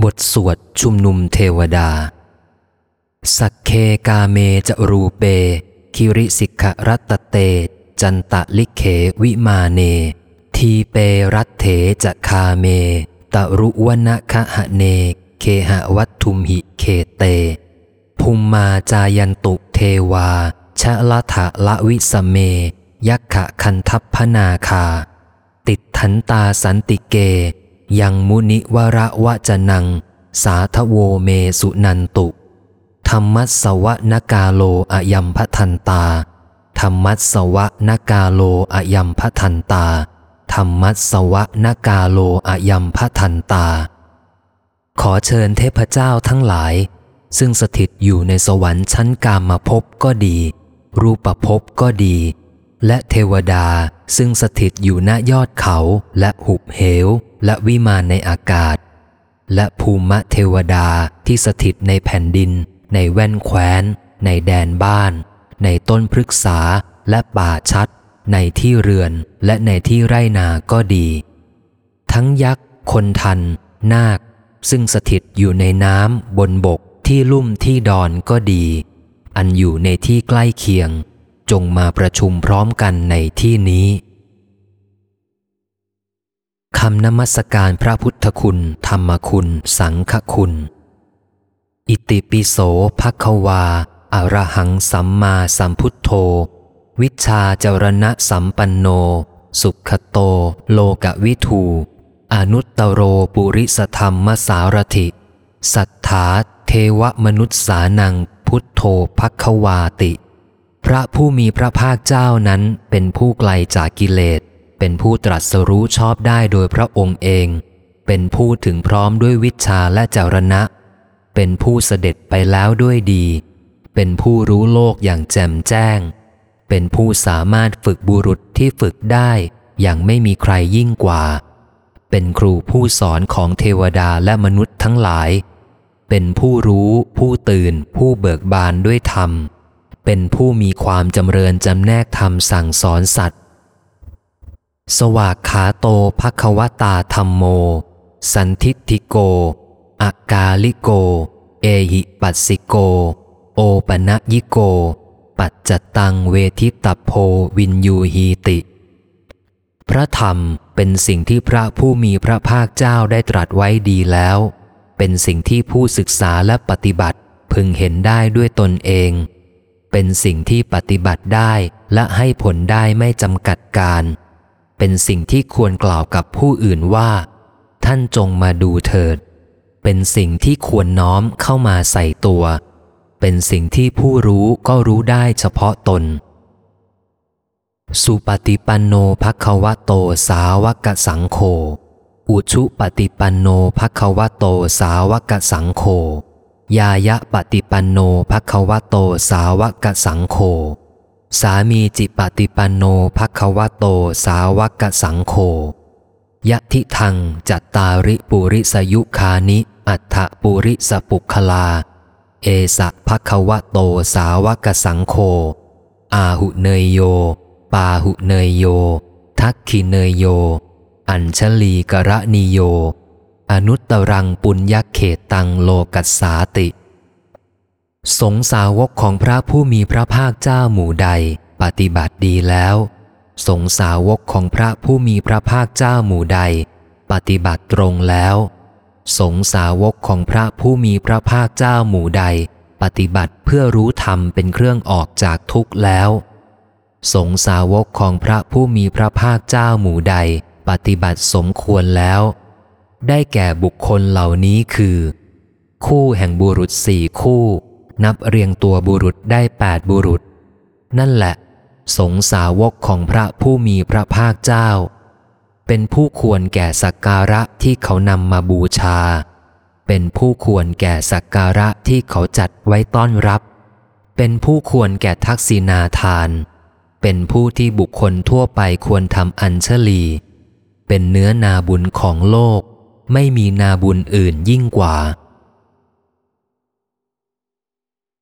บทสวดชุมนุมเทวดา สัคเคกาเมจะรูเป คิริสิขะระตะเฏ จันตะลิกเขวิมาเน ทีเปรัฏเฐ จะคาเม ตะรุวะนะคะหะเน เคหะวัตถุมหิเขตเต ภุมมาจายันตุเทวา ชะละถะละวิสะเม ยักขะคันธัพพะนาคา ติดทันตาสันติเก ยังมุนิวระวะจนัง สาทโวเมสุนันตุ ธรรมัสวะนกาโลอยัมพทันตา ธรรมัสวะนกาโลอยัมพทันตา ธรรมัสวะนกาโลอยัมพทันตา ขอเชิญเทพเจ้าทั้งหลาย ซึ่งสถิตอยู่ในสวรรค์ชั้นกามภพก็ดี รูปภพก็ดี และเทวดาซึ่งสถิตอยู่ณยอดเขาและหุบเหว และวิมานในอากาศ และภูมิเทวดาที่สถิตในแผ่นดิน ในแว่นแคว้น ในแดนบ้าน ในต้นพฤกษาและป่าชัด ในที่เรือนและในที่ไร่นาก็ดี ทั้งยักษ์ คนทัน นาค ซึ่งสถิตอยู่ในน้ำบนบกที่ลุ่มที่ดอนก็ดี อันอยู่ในที่ใกล้เคียง จงมาประชุมพร้อมกันในที่นี้คำนมัสการพระพุทธคุณ ธรรมคุณ สังฆคุณ อิติปิโสภควาอรหังสัมมาสัมพุทโธ วิชาจรณะสัมปันโน สุขโต โลกวิทูอนุตตโรปุริสธรรมสารถิสัทธาเทวมนุษย์สานังพุทโธภควาติ พระผู้มีพระภาคเจ้านั้นเป็นผู้ไกลจากกิเลส เป็นผู้ตรัสรู้ชอบได้โดยพระองค์เอง เป็นผู้ถึงพร้อมด้วยวิชาและจารณะ เป็นผู้เสด็จไปแล้วด้วยดี เป็นผู้รู้โลกอย่างแจ่มแจ้ง เป็นผู้สามารถฝึกบุรุษที่ฝึกได้ อย่างไม่มีใครยิ่งกว่า เป็นครูผู้สอนของเทวดาและมนุษย์ทั้งหลาย เป็นผู้รู้ ผู้ตื่น ผู้เบิกบานด้วยธรรม เป็นผู้มีความจำเริญจำแนกธรรมสั่งสอนสัตว์ สวากขาโตภควตาธรรมโม สันทิฏฐิโก อากาลิโก เอหิปัสสิโก โอปะนะยิโก ปัจจตังเวทิตโพวินยูฮีติ พระธรรมเป็นสิ่งที่พระผู้มีพระภาคเจ้าได้ตรัสไว้ดีแล้ว เป็นสิ่งที่ผู้ศึกษาและปฏิบัติพึงเห็นได้ด้วยตนเอง เป็นสิ่งที่ปฏิบัติได้และให้ผลได้ไม่จำกัดการ เป็นสิ่งที่ควรกล่าวกับผู้อื่นว่า ท่านจงมาดูเถิด เป็นสิ่งที่ควรน้อมเข้ามาใส่ตัว เป็นสิ่งที่ผู้รู้ก็รู้ได้เฉพาะตน สุปฏิปันโนภควโตสาวกสังโฆอุชุปฏิปันโนภควโตสาวกสังโฆ ยายะปฏิปันโนภควโตสาวกสังโฆสามีจิปฏิปันโนภควโตสาวกสังโฆยะทิทังจัตตาริปุริสยุคานิ อัฏฐปุริสปุคลา เอสะภควโตสาวกสังโฆอาหุเนยโย ปาหุเนยโย ทักขิเนยโย อัญชลีกระนิโย อนุตตรังปุญญเขตตังโลกัสสาติ สงสาวกของพระผู้มีพระภาคเจ้าหมู่ใดปฏิบัติดีแล้ว สงสาวกของพระผู้มีพระภาคเจ้าหมู่ใด ปฏิบัติตรงแล้ว สงสาวกของพระผู้มีพระภาคเจ้าหมู่ใด ปฏิบัติเพื่อรู้ธรรมเป็นเครื่องออกจากทุกข์แล้ว สงสาวกของพระผู้มีพระภาคเจ้าหมู่ใด ปฏิบัติสมควรแล้ว ได้แก่บุคคลเหล่านี้คือ คู่แห่งบุรุษสี่คู่ นับเรียงตัวบุรุษได้แปดบุรุษ นั่นแหละ สงสาวกของพระผู้มีพระภาคเจ้า เป็นผู้ควรแก่สักการะที่เขานำมาบูชา เป็นผู้ควรแก่สักการะที่เขาจัดไว้ต้อนรับ เป็นผู้ควรแก่ทักษิณาทาน เป็นผู้ที่บุคคลทั่วไปควรทำอัญชลี เป็นเนื้อนาบุญของโลก ไม่มีนาบุญอื่นยิ่งกว่า